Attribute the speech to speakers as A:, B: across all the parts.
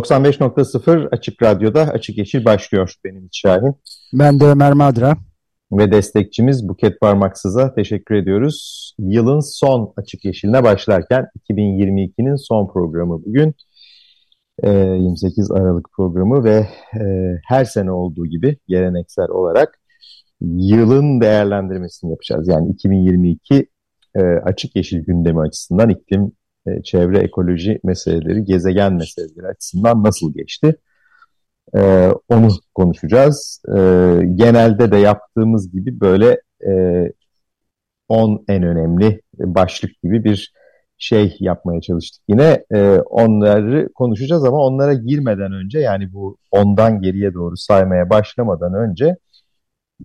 A: ...95.0 Açık Radyo'da Açık Yeşil başlıyor benim Şahin.
B: Ben de Ömer Madra.
A: Ve destekçimiz Buket Parmaksız'a teşekkür ediyoruz. Yılın son Açık Yeşil'ine başlarken 2022'nin son programı bugün. 28 ee, Aralık programı ve e, her sene olduğu gibi geleneksel olarak yılın değerlendirmesini yapacağız. Yani 2022 e, açık yeşil gündemi açısından iklim, e, çevre, ekoloji meseleleri, gezegen meseleleri açısından nasıl geçti? Onu konuşacağız. Genelde de yaptığımız gibi böyle 10 en önemli başlık gibi bir şey yapmaya çalıştık yine. E, onları konuşacağız ama onlara girmeden önce yani bu ondan geriye doğru saymaya başlamadan önce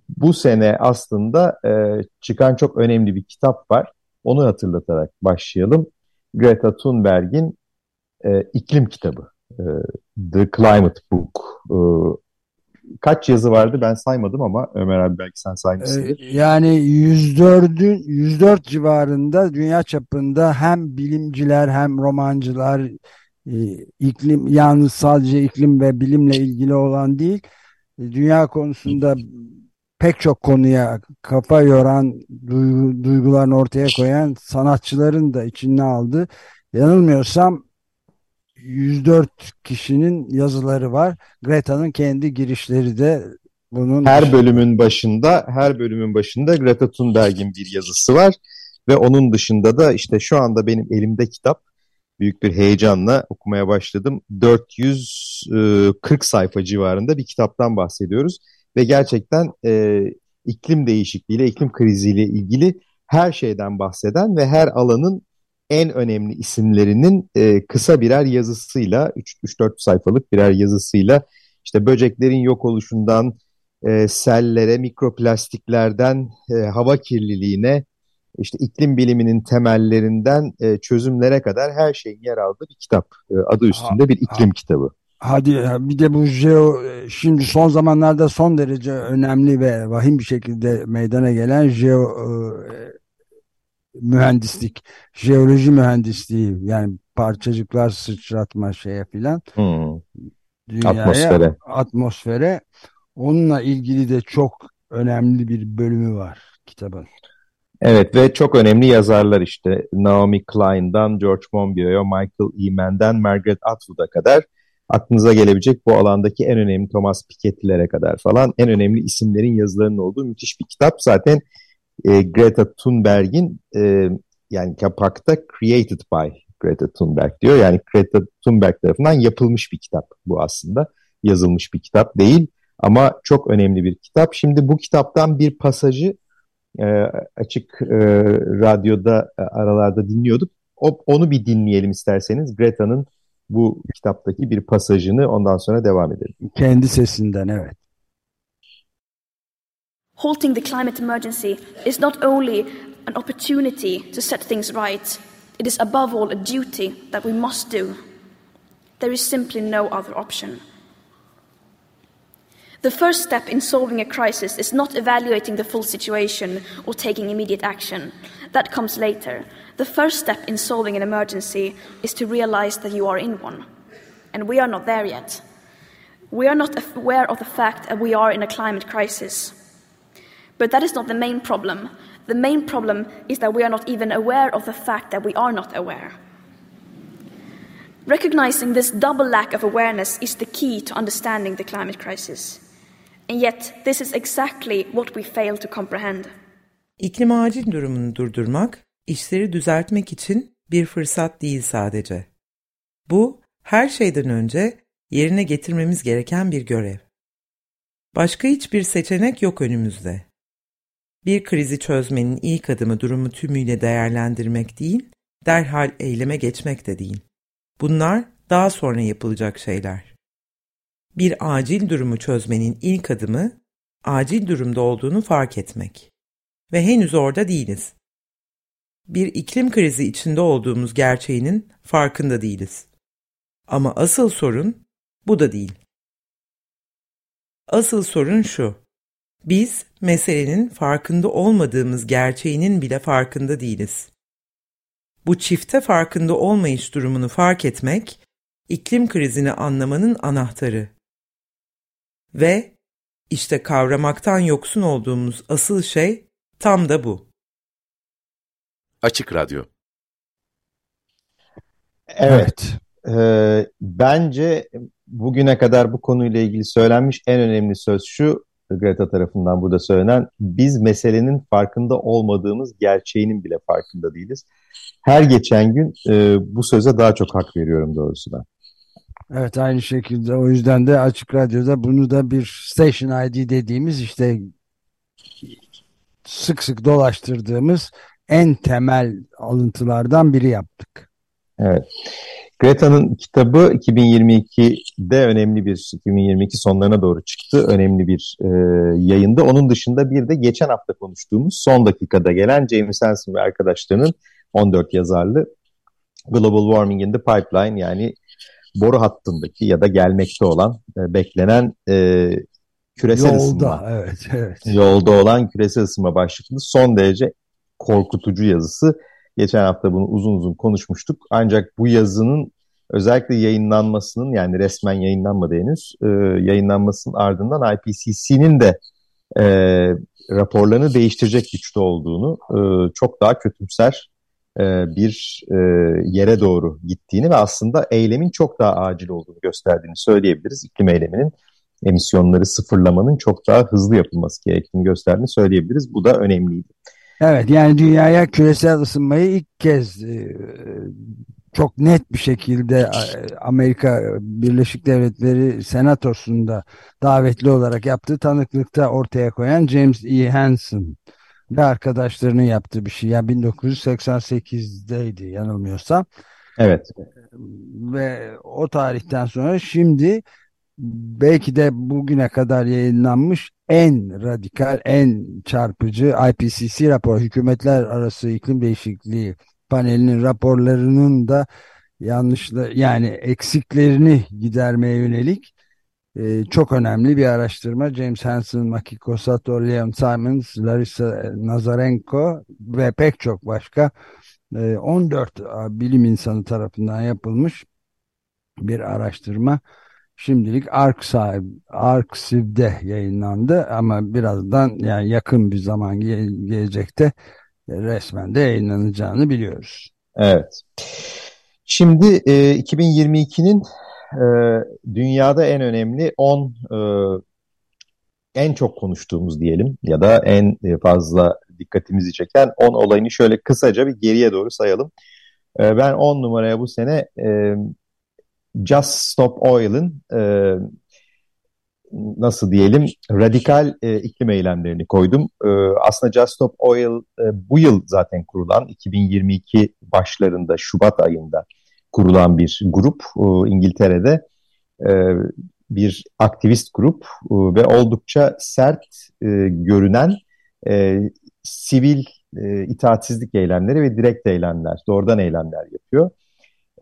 A: bu sene aslında e, çıkan çok önemli bir kitap var. Onu hatırlatarak başlayalım. Greta Thunberg'in e, iklim kitabı. E, The Climate Book. E, kaç yazı vardı ben saymadım ama Ömer abi belki sen saymışsındır.
B: Ee, yani 104 104 civarında dünya çapında hem bilimciler hem romancılar e, iklim yalnız sadece iklim ve bilimle ilgili olan değil e, dünya konusunda pek çok konuya kafa yoran duygu, duygularını ortaya koyan sanatçıların da içine aldı. Yanılmıyorsam 104 kişinin yazıları var. Greta'nın kendi girişleri de bunun
A: her bölümün başında her bölümün başında Greta Thunberg'in bir yazısı var ve onun dışında da işte şu anda benim elimde kitap büyük bir heyecanla okumaya başladım. 440 sayfa civarında bir kitaptan bahsediyoruz ve gerçekten e, iklim değişikliğiyle, iklim kriziyle ilgili her şeyden bahseden ve her alanın en önemli isimlerinin e, kısa birer yazısıyla 3-4 sayfalık birer yazısıyla işte böceklerin yok oluşundan e, sellere, mikroplastiklerden e, hava kirliliğine işte iklim biliminin temellerinden e, çözümlere kadar her şeyin yer aldığı bir kitap. E, adı üstünde bir iklim ha, kitabı.
B: Hadi bir de bu jeo şimdi son zamanlarda son derece önemli ve vahim bir şekilde meydana gelen jeo e, mühendislik, jeoloji mühendisliği yani parçacıklar sıçratma şeye filan
A: hmm. dünyaya, atmosfere.
B: atmosfere onunla ilgili de çok önemli bir bölümü var kitabın.
A: Evet ve çok önemli yazarlar işte Naomi Klein'dan George Monbiot'a, Michael Eman'dan Margaret Atwood'a kadar aklınıza gelebilecek bu alandaki en önemli Thomas Piketty'lere kadar falan en önemli isimlerin yazılarının olduğu müthiş bir kitap. Zaten e, Greta Thunberg'in e, yani kapakta created by Greta Thunberg diyor. Yani Greta Thunberg tarafından yapılmış bir kitap bu aslında. Yazılmış bir kitap değil ama çok önemli bir kitap. Şimdi bu kitaptan bir pasajı e, açık e, radyoda e, aralarda dinliyorduk. O, onu bir dinleyelim isterseniz. Greta'nın bu kitaptaki bir pasajını ondan sonra devam edelim.
B: Kendi sesinden evet.
C: Halting the climate emergency is not only an opportunity to set things right, it is above all a duty that we must do. There is simply no other option. The first step in solving a crisis is not evaluating the full situation or taking immediate action. That comes later. The first step in solving an emergency is to realize that you are in one. And we are not there yet. We are not aware of the fact that we are in a climate crisis. But that is not the main problem. The main problem is that we are not even aware of the fact that we are not aware. Recognizing this double lack of awareness is the key to understanding the climate crisis. And yet, this is exactly what we fail to comprehend.
D: İklim acil durumunu durdurmak, işleri düzeltmek için bir fırsat değil sadece. Bu, her şeyden önce yerine getirmemiz gereken bir görev. Başka hiçbir seçenek yok önümüzde. Bir krizi çözmenin ilk adımı durumu tümüyle değerlendirmek değil, derhal eyleme geçmek de değil. Bunlar daha sonra yapılacak şeyler. Bir acil durumu çözmenin ilk adımı acil durumda olduğunu fark etmek. Ve henüz orada değiliz. Bir iklim krizi içinde olduğumuz gerçeğinin farkında değiliz. Ama asıl sorun bu da değil. Asıl sorun şu. Biz meselenin farkında olmadığımız gerçeğinin bile farkında değiliz. Bu çifte farkında olmayış durumunu fark etmek, iklim krizini anlamanın anahtarı. Ve işte kavramaktan yoksun olduğumuz asıl şey tam da bu.
E: Açık Radyo
A: Evet. E, bence bugüne kadar bu konuyla ilgili söylenmiş en önemli söz şu, Greta tarafından burada söylenen, biz meselenin farkında olmadığımız gerçeğinin bile farkında değiliz. Her geçen gün e, bu söze daha çok hak veriyorum doğrusu ben.
B: Evet aynı şekilde o yüzden de Açık Radyo'da bunu da bir Station ID dediğimiz işte sık sık dolaştırdığımız en temel alıntılardan biri yaptık.
A: Evet. Greta'nın kitabı 2022'de önemli bir, 2022 sonlarına doğru çıktı. Önemli bir e, yayında. Onun dışında bir de geçen hafta konuştuğumuz son dakikada gelen James Hansen ve arkadaşlarının 14 yazarlı Global Warming in the Pipeline yani boru hattındaki ya da gelmekte olan, e, beklenen e, küresel
B: Yolda,
A: ısınma.
B: evet, evet.
A: Yolda olan küresel ısınma başlıklı son derece korkutucu yazısı. Geçen hafta bunu uzun uzun konuşmuştuk. Ancak bu yazının özellikle yayınlanmasının yani resmen yayınlanmadı henüz e, yayınlanmasının ardından IPCC'nin de e, raporlarını değiştirecek güçte olduğunu e, çok daha kötümser e, bir e, yere doğru gittiğini ve aslında eylemin çok daha acil olduğunu gösterdiğini söyleyebiliriz. İklim eyleminin emisyonları sıfırlamanın çok daha hızlı yapılması gerektiğini gösterdiğini söyleyebiliriz. Bu da önemliydi.
B: Evet yani dünyaya küresel ısınmayı ilk kez e, çok net bir şekilde Amerika Birleşik Devletleri Senatosu'nda davetli olarak yaptığı tanıklıkta ortaya koyan James E. Hansen ve arkadaşlarının yaptığı bir şey. Yani 1988'deydi yanılmıyorsam.
A: Evet.
B: Ve o tarihten sonra şimdi belki de bugüne kadar yayınlanmış en radikal, en çarpıcı IPCC raporu, hükümetler arası iklim değişikliği panelinin raporlarının da yanlışla yani eksiklerini gidermeye yönelik e, çok önemli bir araştırma. James Hansen, Makiko Sato, Leon Simons, Larissa Nazarenko ve pek çok başka e, 14 bilim insanı tarafından yapılmış bir araştırma. Şimdilik Arksiv'de yayınlandı ama birazdan yani yakın bir zaman gelecekte resmen de yayınlanacağını biliyoruz.
A: Evet. Şimdi e, 2022'nin e, dünyada en önemli 10 e, en çok konuştuğumuz diyelim ya da en fazla dikkatimizi çeken 10 olayını şöyle kısaca bir geriye doğru sayalım. E, ben 10 numaraya bu sene e, Just Stop Oil'ın e, nasıl diyelim radikal e, iklim eylemlerini koydum. E, aslında Just Stop Oil e, bu yıl zaten kurulan 2022 başlarında Şubat ayında kurulan bir grup e, İngiltere'de e, bir aktivist grup e, ve oldukça sert e, görünen e, sivil e, itaatsizlik eylemleri ve direkt eylemler, doğrudan eylemler yapıyor.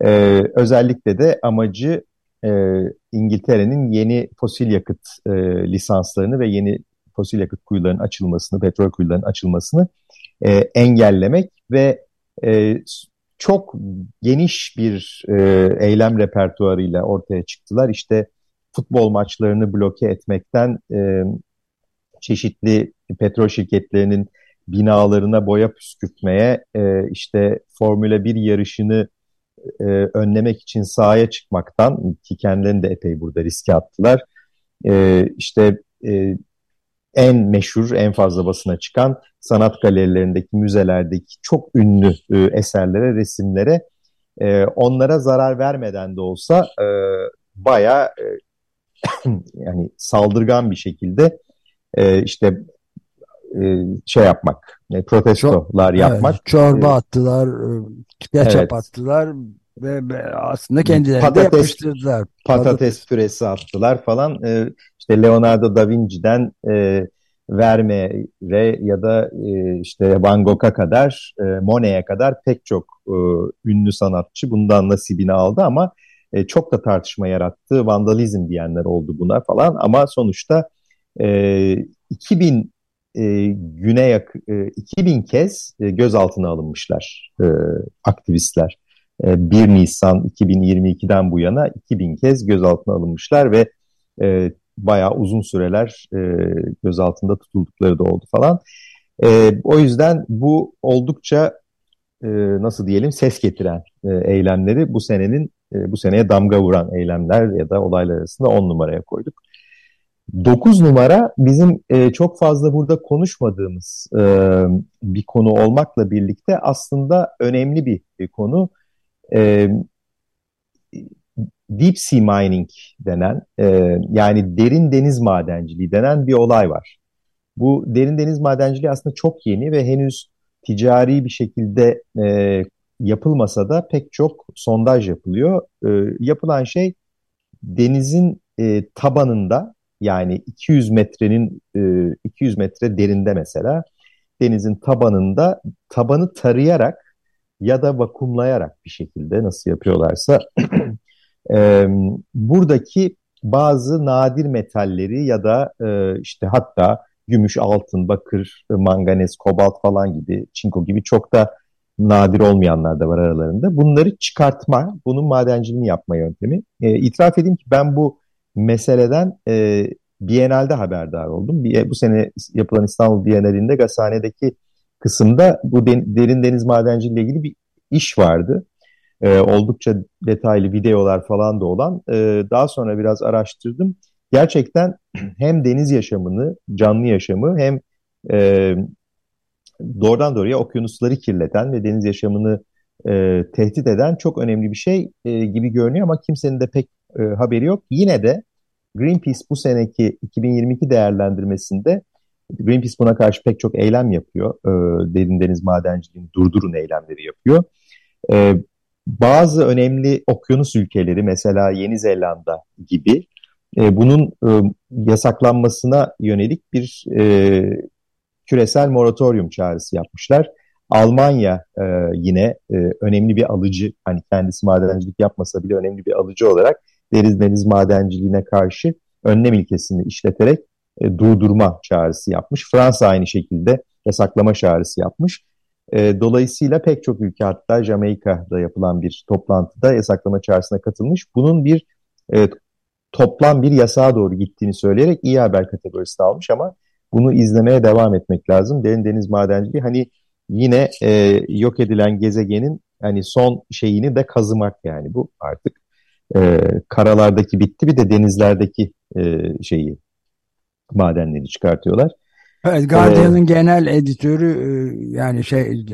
A: E, özellikle de amacı e, İngiltere'nin yeni fosil yakıt e, lisanslarını ve yeni fosil yakıt kuyularının açılmasını, petrol kuyularının açılmasını e, engellemek ve e, çok geniş bir e, eylem repertuarıyla ortaya çıktılar. İşte futbol maçlarını bloke etmekten e, çeşitli petrol şirketlerinin binalarına boya püskürtmeye, e, işte Formula 1 yarışını e, önlemek için sahaya çıkmaktan ki kendilerini de epey burada riske attılar. E, işte e, en meşhur, en fazla basına çıkan sanat galerilerindeki, müzelerdeki çok ünlü e, eserlere, resimlere e, onlara zarar vermeden de olsa e, bayağı e, yani saldırgan bir şekilde e, işte e, şey yapmak, e, protestolar Çok, yapmak. Evet,
B: çorba e, attılar, ketçap evet. attılar, ve, ve aslında kendileri patates, de yapıştırdılar.
A: Patates, patates püresi attılar falan. Ee, işte Leonardo da Vinci'den e, Vermeer'e ya da e, işte Van Gogh'a kadar, e, Monet'e kadar pek çok e, ünlü sanatçı bundan nasibini aldı ama e, çok da tartışma yarattı. Vandalizm diyenler oldu buna falan ama sonuçta e, 2000 e, güne yak e, 2000 kez e, gözaltına alınmışlar e, aktivistler. E, 1 Nisan 2022'den bu yana 2000 kez gözaltına alınmışlar ve e, bayağı uzun süreler e, gözaltında tutuldukları da oldu falan. E, o yüzden bu oldukça e, nasıl diyelim ses getiren e, eylemleri bu senenin e, bu seneye damga vuran eylemler ya da olaylar arasında 10 numaraya koyduk. 9 numara bizim e, çok fazla burada konuşmadığımız e, bir konu olmakla birlikte aslında önemli bir, bir konu. E, deep sea mining denen e, yani derin deniz madenciliği denen bir olay var. Bu derin deniz madenciliği aslında çok yeni ve henüz ticari bir şekilde e, yapılmasa da pek çok sondaj yapılıyor. E, yapılan şey denizin e, tabanında yani 200 metrenin e, 200 metre derinde mesela denizin tabanında tabanı tarayarak ya da vakumlayarak bir şekilde nasıl yapıyorlarsa e, buradaki bazı nadir metalleri ya da e, işte hatta gümüş, altın, bakır, manganez, kobalt falan gibi, çinko gibi çok da nadir olmayanlar da var aralarında. Bunları çıkartma, bunun madenciliğini yapma yöntemi. E, itiraf edeyim ki ben bu meseleden e, Biennale'de haberdar oldum. Bir, bu sene yapılan İstanbul Bienalinde Gazhane'deki kısımda bu den, derin deniz madenciliği ile ilgili bir iş vardı. E, oldukça detaylı videolar falan da olan. E, daha sonra biraz araştırdım. Gerçekten hem deniz yaşamını, canlı yaşamı hem e, doğrudan doğruya okyanusları kirleten ve deniz yaşamını e, tehdit eden çok önemli bir şey e, gibi görünüyor ama kimsenin de pek e, haberi yok. Yine de Greenpeace bu seneki 2022 değerlendirmesinde Greenpeace buna karşı pek çok eylem yapıyor. E, derin deniz madenciliğini durdurun eylemleri yapıyor. E, bazı önemli okyanus ülkeleri mesela Yeni Zelanda gibi e, bunun e, yasaklanmasına yönelik bir e, küresel moratorium çağrısı yapmışlar. Almanya e, yine e, önemli bir alıcı, hani kendisi madencilik yapmasa bile önemli bir alıcı olarak deniz deniz madenciliğine karşı önlem ilkesini işleterek e, durdurma çağrısı yapmış. Fransa aynı şekilde yasaklama çağrısı yapmış. E, dolayısıyla pek çok ülke hatta Jamaika'da yapılan bir toplantıda yasaklama çağrısına katılmış. Bunun bir e, toplam bir yasağa doğru gittiğini söyleyerek iyi haber kategorisini almış ama bunu izlemeye devam etmek lazım. Derin deniz madenciliği hani yine e, yok edilen gezegenin hani son şeyini de kazımak yani bu artık e, karalardaki bitti bir de denizlerdeki e, şeyi madenleri çıkartıyorlar.
B: Evet, Guardian'ın ee, genel editörü e, yani şey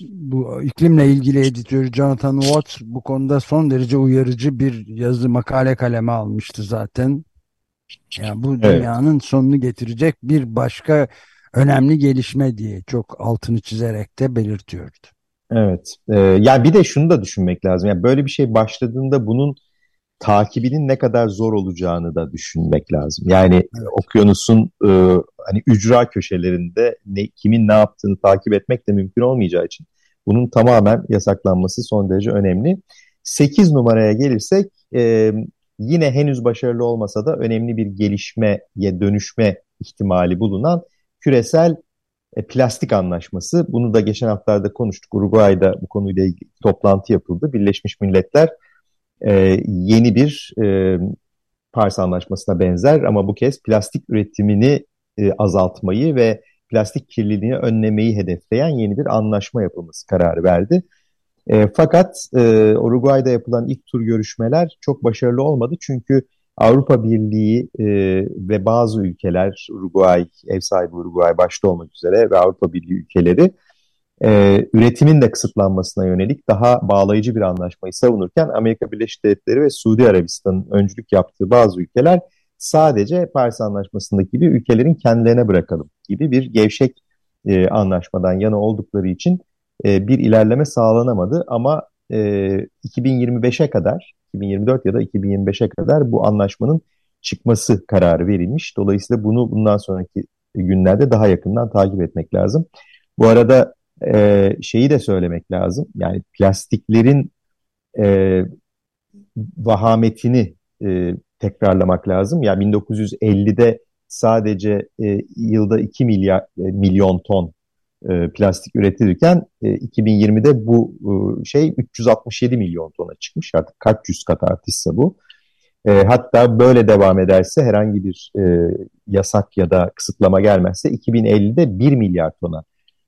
B: bu iklimle ilgili editörü Jonathan Watts bu konuda son derece uyarıcı bir yazı makale kaleme almıştı zaten. Yani bu dünyanın evet. sonunu getirecek bir başka önemli gelişme diye çok altını çizerek de belirtiyordu.
A: Evet. Ee, yani bir de şunu da düşünmek lazım. Yani böyle bir şey başladığında bunun takibinin ne kadar zor olacağını da düşünmek lazım. Yani evet. okyanusun e, hani ücra köşelerinde ne, kimin ne yaptığını takip etmek de mümkün olmayacağı için bunun tamamen yasaklanması son derece önemli. 8 numaraya gelirsek e, yine henüz başarılı olmasa da önemli bir gelişmeye dönüşme ihtimali bulunan küresel e, plastik anlaşması. Bunu da geçen haftalarda konuştuk. Uruguay'da bu konuyla ilgili toplantı yapıldı. Birleşmiş Milletler e, yeni bir e, Paris Anlaşması'na benzer ama bu kez plastik üretimini e, azaltmayı ve plastik kirliliğini önlemeyi hedefleyen yeni bir anlaşma yapılması kararı verdi. E, fakat e, Uruguay'da yapılan ilk tur görüşmeler çok başarılı olmadı çünkü Avrupa Birliği e, ve bazı ülkeler, Uruguay, ev sahibi Uruguay başta olmak üzere ve Avrupa Birliği ülkeleri e, üretimin de kısıtlanmasına yönelik daha bağlayıcı bir anlaşmayı savunurken Amerika Birleşik Devletleri ve Suudi Arabistan'ın öncülük yaptığı bazı ülkeler sadece Paris Anlaşması'ndaki gibi ülkelerin kendilerine bırakalım gibi bir gevşek e, anlaşmadan yana oldukları için e, bir ilerleme sağlanamadı. Ama e, 2025'e kadar 2024 ya da 2025'e kadar bu anlaşmanın çıkması kararı verilmiş. Dolayısıyla bunu bundan sonraki günlerde daha yakından takip etmek lazım. Bu arada e, şeyi de söylemek lazım. Yani plastiklerin e, vahametini e, tekrarlamak lazım. Yani 1950'de sadece e, yılda 2 milyar e, milyon ton e, plastik üretilirken e, 2020'de bu e, şey 367 milyon tona çıkmış. Artık kaç yüz kat artışsa bu. E, hatta böyle devam ederse herhangi bir e, yasak ya da kısıtlama gelmezse 2050'de 1 milyar tona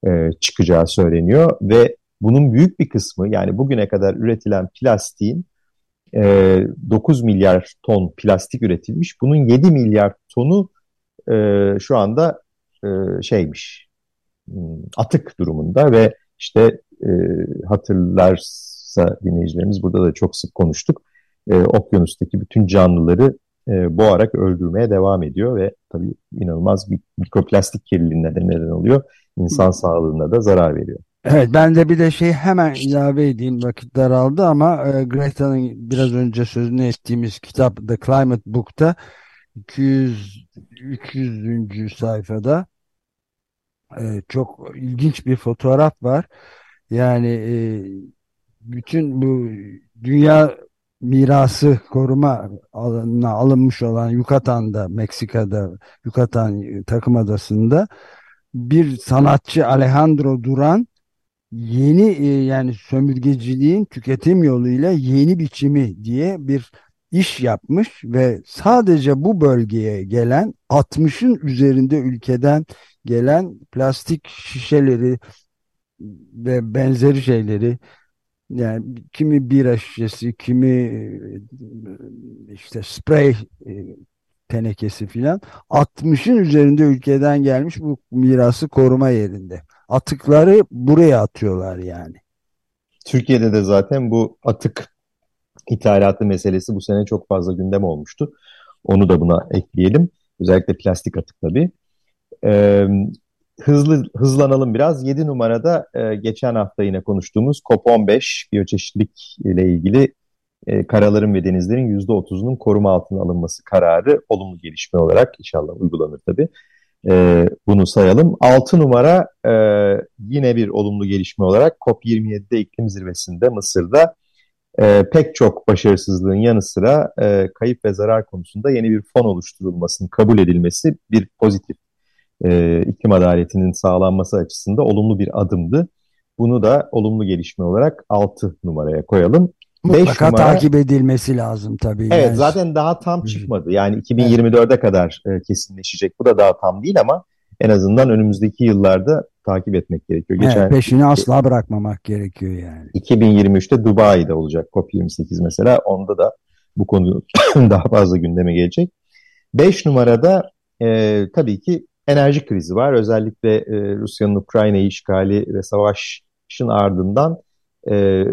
A: e, çıkacağı söyleniyor ve bunun büyük bir kısmı yani bugüne kadar üretilen plastiğin e, 9 milyar ton plastik üretilmiş. Bunun 7 milyar tonu e, şu anda e, şeymiş atık durumunda ve işte e, hatırlarsa dinleyicilerimiz burada da çok sık konuştuk. E, okyanustaki bütün canlıları e, boğarak öldürmeye devam ediyor ve tabii inanılmaz bir mikroplastik kirliliğine de neden oluyor. İnsan sağlığına da zarar veriyor.
B: Evet ben de bir de şey hemen ilave edeyim vakit daraldı ama e, Greta'nın biraz önce sözünü ettiğimiz kitap The Climate Book'ta 200 300. sayfada e, çok ilginç bir fotoğraf var. Yani e, bütün bu dünya mirası koruma alanına alınmış olan Yukatan'da, Meksika'da, Yukatan takım adasında bir sanatçı Alejandro Duran yeni e, yani sömürgeciliğin tüketim yoluyla yeni biçimi diye bir iş yapmış ve sadece bu bölgeye gelen 60'ın üzerinde ülkeden gelen plastik şişeleri ve benzeri şeyleri yani kimi bira şişesi, kimi işte sprey e, tenekesi filan 60'ın üzerinde ülkeden gelmiş bu mirası koruma yerinde. Atıkları buraya atıyorlar yani.
A: Türkiye'de de zaten bu atık ithalatı meselesi bu sene çok fazla gündem olmuştu. Onu da buna ekleyelim. Özellikle plastik atık tabii. Ee, hızlı hızlanalım biraz. 7 numarada e, geçen hafta yine konuştuğumuz COP15 biyoçeşitlilik ile ilgili e, karaların ve denizlerin %30'unun koruma altına alınması kararı olumlu gelişme olarak inşallah uygulanır tabii. E, bunu sayalım. 6 numara e, yine bir olumlu gelişme olarak COP27'de iklim zirvesinde Mısır'da e, pek çok başarısızlığın yanı sıra e, kayıp ve zarar konusunda yeni bir fon oluşturulmasının kabul edilmesi bir pozitif e, iklim adaletinin sağlanması açısından olumlu bir adımdı. Bunu da olumlu gelişme olarak 6 numaraya koyalım.
B: Mutlaka numara, takip edilmesi lazım tabii.
A: Evet yani. zaten daha tam çıkmadı. Yani 2024'e kadar e, kesinleşecek. Bu da daha tam değil ama en azından önümüzdeki yıllarda takip etmek gerekiyor.
B: Geçen, evet, peşini asla bırakmamak gerekiyor yani.
A: 2023'te Dubai'de olacak COP28 mesela. Onda da bu konu daha fazla gündeme gelecek. 5 numarada e, tabii ki enerji krizi var. Özellikle e, Rusya'nın Ukrayna işgali ve savaşın ardından e,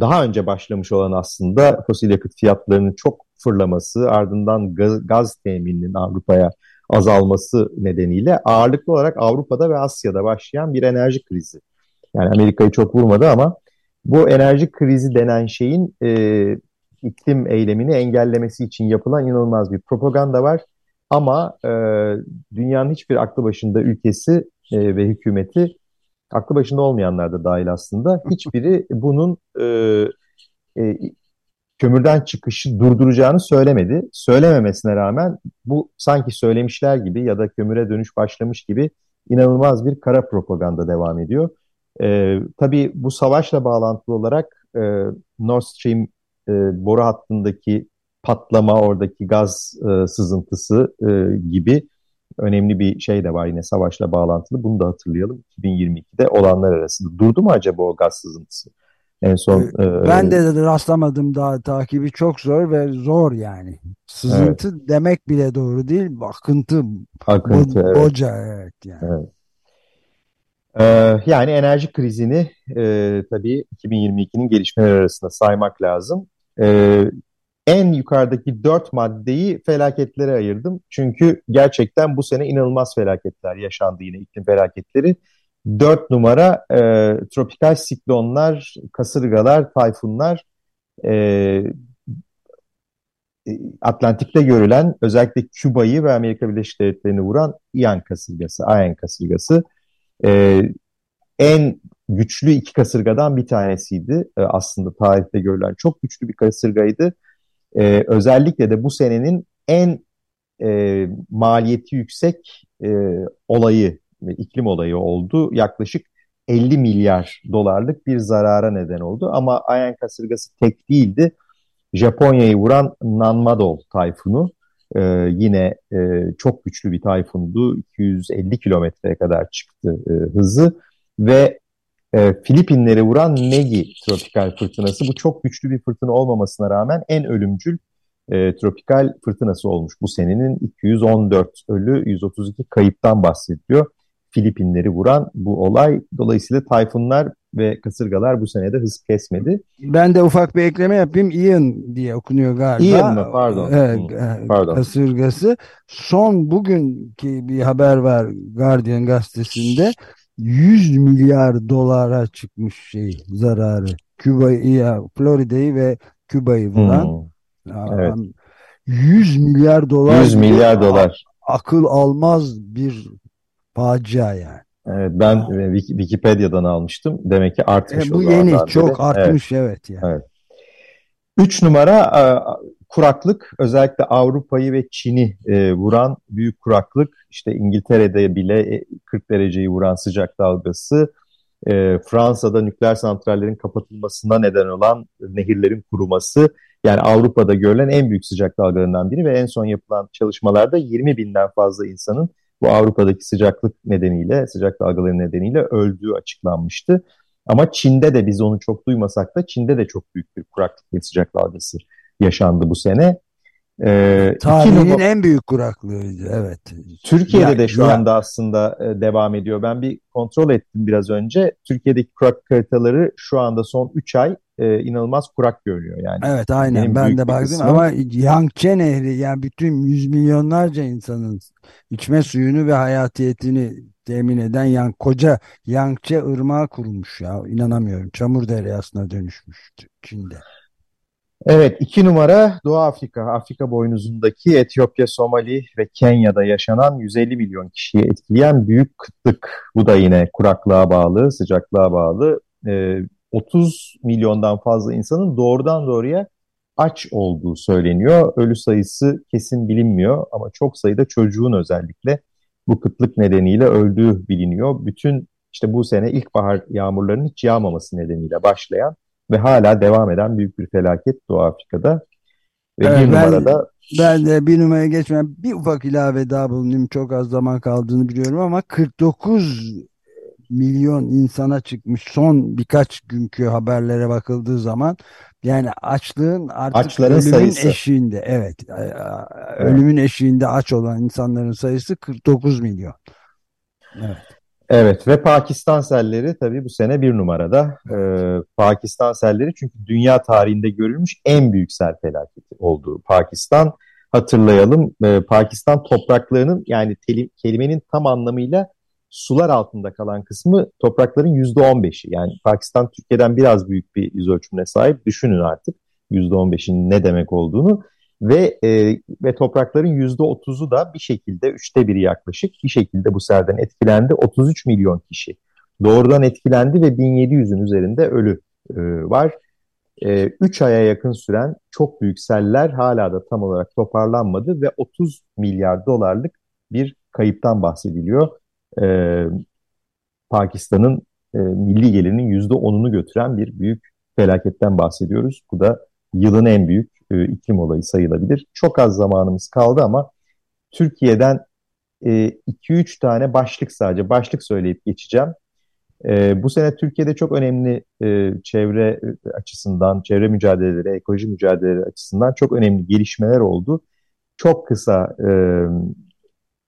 A: daha önce başlamış olan aslında fosil yakıt fiyatlarının çok fırlaması, ardından gaz, gaz temininin Avrupa'ya azalması nedeniyle ağırlıklı olarak Avrupa'da ve Asya'da başlayan bir enerji krizi. Yani Amerika'yı çok vurmadı ama bu enerji krizi denen şeyin e, iklim eylemini engellemesi için yapılan inanılmaz bir propaganda var. Ama e, dünyanın hiçbir aklı başında ülkesi e, ve hükümeti, aklı başında olmayanlar da dahil aslında, hiçbiri bunun e, e, kömürden çıkışı durduracağını söylemedi. Söylememesine rağmen bu sanki söylemişler gibi ya da kömüre dönüş başlamış gibi inanılmaz bir kara propaganda devam ediyor. E, tabii bu savaşla bağlantılı olarak e, Nord Stream e, boru hattındaki patlama, oradaki gaz e, sızıntısı e, gibi önemli bir şey de var yine savaşla bağlantılı. Bunu da hatırlayalım. 2022'de olanlar arasında. Durdu mu acaba o gaz sızıntısı?
B: En son e, ben de rastlamadım daha takibi çok zor ve zor yani. Sızıntı evet. demek bile doğru değil. Akıntı, akıntı bo evet. boca evet yani. Evet.
A: Ee, yani enerji krizini e, tabii 2022'nin gelişmeler arasında saymak lazım. Ee, en yukarıdaki dört maddeyi felaketlere ayırdım. Çünkü gerçekten bu sene inanılmaz felaketler yaşandı yine iklim felaketleri. Dört numara e, tropikal siklonlar, kasırgalar, tayfunlar e, e, Atlantik'te görülen özellikle Küba'yı ve Amerika Birleşik Devletleri'ni vuran Ian kasırgası, Ian kasırgası e, en güçlü iki kasırgadan bir tanesiydi. E, aslında tarihte görülen çok güçlü bir kasırgaydı. E, özellikle de bu senenin en e, maliyeti yüksek e, olayı, iklim olayı oldu. Yaklaşık 50 milyar dolarlık bir zarara neden oldu. Ama Ian kasırgası tek değildi. Japonya'yı vuran Nanmadol tayfunu e, yine e, çok güçlü bir tayfundu. 250 kilometreye kadar çıktı e, hızı ve e, Filipinleri vuran Negi tropikal fırtınası. Bu çok güçlü bir fırtına olmamasına rağmen en ölümcül e, tropikal fırtınası olmuş. Bu senenin 214 ölü, 132 kayıptan bahsediyor. Filipinleri vuran bu olay. Dolayısıyla tayfunlar ve kasırgalar bu senede hız kesmedi.
B: Ben de ufak bir ekleme yapayım. Ian diye okunuyor galiba.
A: Ian mı? Pardon.
B: Evet, hmm, Pardon. Kasırgası. Son bugünkü bir haber var Guardian gazetesinde. 100 milyar dolara çıkmış şey zararı. Küba'yı, Florida'yı ve Küba'yı vuran. Hmm. Evet. 100 milyar dolar.
A: 100 milyar dolar.
B: Akıl almaz bir facia yani.
A: Evet, ben. E, Wikipedia'dan almıştım. Demek ki artmış
B: e, bu yeni çok beri. artmış evet. evet, yani. evet.
A: Üç numara e, kuraklık özellikle Avrupa'yı ve Çin'i e, vuran büyük kuraklık. İşte İngiltere'de bile 40 dereceyi vuran sıcak dalgası. E, Fransa'da nükleer santrallerin kapatılmasına neden olan nehirlerin kuruması. Yani Avrupa'da görülen en büyük sıcak dalgalarından biri ve en son yapılan çalışmalarda 20 binden fazla insanın bu Avrupa'daki sıcaklık nedeniyle, sıcak dalgaları nedeniyle öldüğü açıklanmıştı. Ama Çin'de de biz onu çok duymasak da Çin'de de çok büyük bir kuraklık ve sıcak dalgası yaşandı bu sene.
B: Ee, Tarihinin en büyük kuraklığıydı evet.
A: Türkiye'de ya, de şu ya. anda aslında e, devam ediyor. Ben bir kontrol ettim biraz önce. Türkiye'deki kuraklık haritaları şu anda son 3 ay e, inanılmaz kurak görünüyor yani.
B: Evet aynen ben de baktım ama Yangtze Nehri yani bütün yüz milyonlarca insanın içme suyunu ve hayatiyetini temin eden yan, koca Yangtze ırmağı kurulmuş ya inanamıyorum. Çamur deryasına dönüşmüş Çin'de.
A: Evet, iki numara Doğu Afrika. Afrika boynuzundaki Etiyopya, Somali ve Kenya'da yaşanan 150 milyon kişiyi etkileyen büyük kıtlık. Bu da yine kuraklığa bağlı, sıcaklığa bağlı. Ee, 30 milyondan fazla insanın doğrudan doğruya aç olduğu söyleniyor. Ölü sayısı kesin bilinmiyor ama çok sayıda çocuğun özellikle bu kıtlık nedeniyle öldüğü biliniyor. Bütün işte bu sene ilkbahar yağmurlarının hiç yağmaması nedeniyle başlayan ve hala devam eden büyük bir felaket Doğu Afrika'da. Ve evet, bir ben, numarada
B: ben de bir numaraya geçmem bir ufak ilave daha bulunayım. Çok az zaman kaldığını biliyorum ama 49 milyon insana çıkmış son birkaç günkü haberlere bakıldığı zaman yani açlığın artık Açların ölümün sayısı. eşiğinde evet, evet ölümün eşiğinde aç olan insanların sayısı 49 milyon.
A: Evet. Evet ve Pakistan selleri tabii bu sene bir numarada. Ee, Pakistan selleri çünkü dünya tarihinde görülmüş en büyük sel felaketi olduğu Pakistan. Hatırlayalım e, Pakistan topraklarının yani kelimenin tam anlamıyla sular altında kalan kısmı toprakların yüzde on beşi. Yani Pakistan Türkiye'den biraz büyük bir yüz ölçümüne sahip. Düşünün artık yüzde on beşin ne demek olduğunu ve e, ve toprakların yüzde otuzu da bir şekilde üçte biri yaklaşık bir şekilde bu serden etkilendi. 33 milyon kişi doğrudan etkilendi ve 1700'ün üzerinde ölü e, var. 3 e, aya yakın süren çok büyük seller hala da tam olarak toparlanmadı ve 30 milyar dolarlık bir kayıptan bahsediliyor. E, Pakistan'ın e, milli gelirinin yüzde onunu götüren bir büyük felaketten bahsediyoruz. Bu da yılın en büyük e, iklim olayı sayılabilir. Çok az zamanımız kaldı ama Türkiye'den 2-3 e, tane başlık sadece başlık söyleyip geçeceğim. E, bu sene Türkiye'de çok önemli e, çevre açısından, çevre mücadeleleri, ekoloji mücadeleleri açısından çok önemli gelişmeler oldu. Çok kısa e,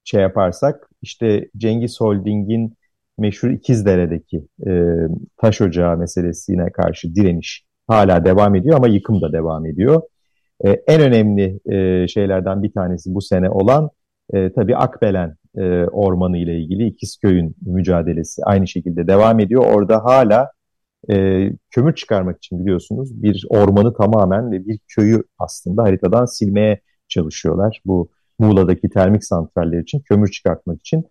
A: şey yaparsak, işte Cengiz Holding'in meşhur İkizdere'deki e, taş ocağı meselesine karşı direniş hala devam ediyor ama yıkım da devam ediyor. E, en önemli e, şeylerden bir tanesi bu sene olan e, tabii Akbelen e, ormanı ile ilgili İkizköy'ün mücadelesi aynı şekilde devam ediyor. Orada hala e, kömür çıkarmak için biliyorsunuz bir ormanı tamamen ve bir köyü aslında haritadan silmeye çalışıyorlar. Bu Muğla'daki termik santraller için kömür çıkartmak için.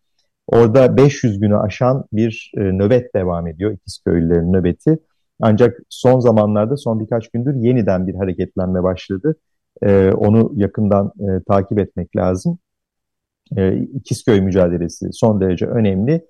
A: Orada 500 günü aşan bir e, nöbet devam ediyor İkizköylülerin nöbeti. Ancak son zamanlarda son birkaç gündür yeniden bir hareketlenme başladı. E, onu yakından e, takip etmek lazım. E, İkizköy mücadelesi son derece önemli.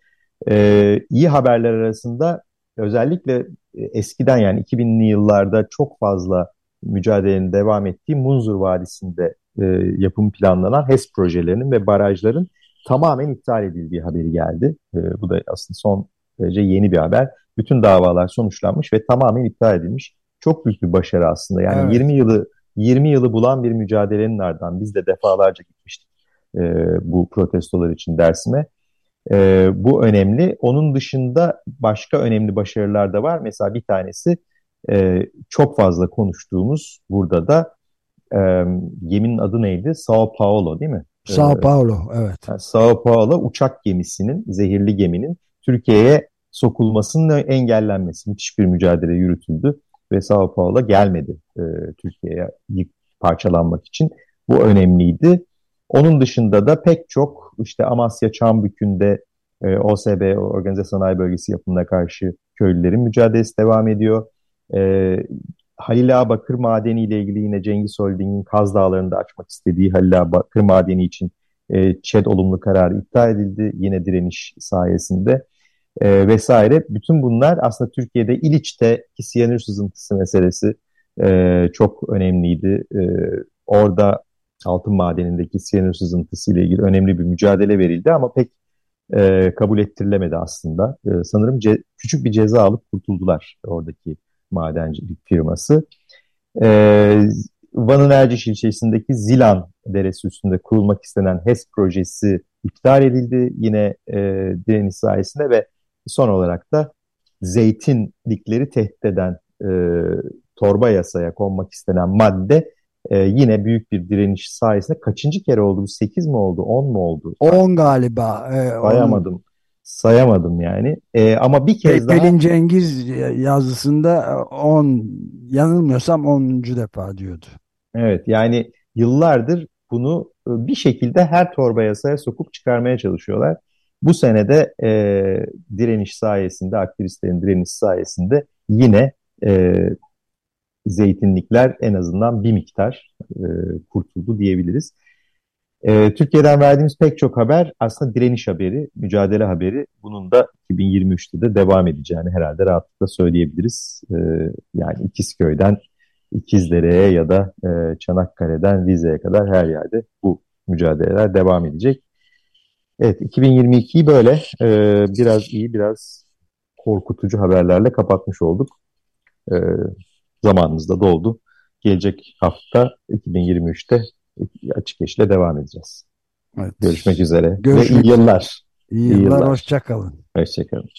A: E, iyi haberler arasında özellikle e, eskiden yani 2000'li yıllarda çok fazla mücadelenin devam ettiği Munzur Vadisi'nde e, yapım planlanan HES projelerinin ve barajların tamamen iptal edildiği haberi geldi. E, bu da aslında son derece yeni bir haber. Bütün davalar sonuçlanmış ve tamamen iptal edilmiş. Çok büyük bir başarı aslında. Yani evet. 20 yılı 20 yılı bulan bir mücadelenin ardından biz de defalarca gitmiştik e, bu protestolar için Dersim'e. E, bu önemli. Onun dışında başka önemli başarılar da var. Mesela bir tanesi e, çok fazla konuştuğumuz burada da e, geminin adı neydi? Sao Paulo değil mi?
B: Sao Paulo, evet.
A: Yani Sao Paulo uçak gemisinin, zehirli geminin Türkiye'ye sokulmasının engellenmesi. Müthiş bir mücadele yürütüldü ve Sao Paulo gelmedi e, Türkiye'ye parçalanmak için. Bu önemliydi. Onun dışında da pek çok işte Amasya Çambükü'nde e, OSB, Organize Sanayi Bölgesi yapımına karşı köylülerin mücadelesi devam ediyor. E, Halil Ağa Bakır Madeni ile ilgili yine Cengiz Holding'in Kaz Dağları'nda açmak istediği Halil Ağa Bakır Madeni için e, ÇED olumlu kararı iptal edildi yine direniş sayesinde e, vesaire. Bütün bunlar aslında Türkiye'de İliç'teki siyanür sızıntısı meselesi e, çok önemliydi. E, orada altın madenindeki siyanür sızıntısı ile ilgili önemli bir mücadele verildi ama pek e, kabul ettirilemedi aslında. E, sanırım ce, küçük bir ceza alıp kurtuldular oradaki madencilik firması. E, Van'ın Erciş ilçesindeki Zilan Deresi üstünde kurulmak istenen HES projesi iptal edildi yine e, direniş sayesinde ve son olarak da zeytinlikleri tehdit eden e, torba yasaya konmak istenen madde e, yine büyük bir direniş sayesinde kaçıncı kere oldu? 8 mi oldu? 10 mu oldu?
B: 10 galiba.
A: E, sayamadım. Sayamadım yani. E, ama bir kez
B: daha... Pelin Cengiz yazısında 10 yanılmıyorsam 10. defa diyordu.
A: Evet yani yıllardır bunu e, bir şekilde her torba yasaya sokup çıkarmaya çalışıyorlar. Bu senede e, direniş sayesinde, aktivistlerin direniş sayesinde yine e, zeytinlikler en azından bir miktar e, kurtuldu diyebiliriz. E, Türkiye'den verdiğimiz pek çok haber aslında direniş haberi, mücadele haberi. Bunun da 2023'te de devam edeceğini herhalde rahatlıkla söyleyebiliriz. E, yani İkizköy'den İkizdere'ye ya da e, Çanakkale'den Rize'ye kadar her yerde bu mücadeleler devam edecek. Evet 2022'yi böyle e, biraz iyi biraz korkutucu haberlerle kapatmış olduk. E, zamanımız da doldu. Gelecek hafta 2023'te açık eşle devam edeceğiz. Evet. Görüşmek üzere.
B: Görüşmek
A: Ve iyi yıllar.
B: İyi yıllar. İyi yıllar. Hoşçakalın.
A: Hoşçakalın.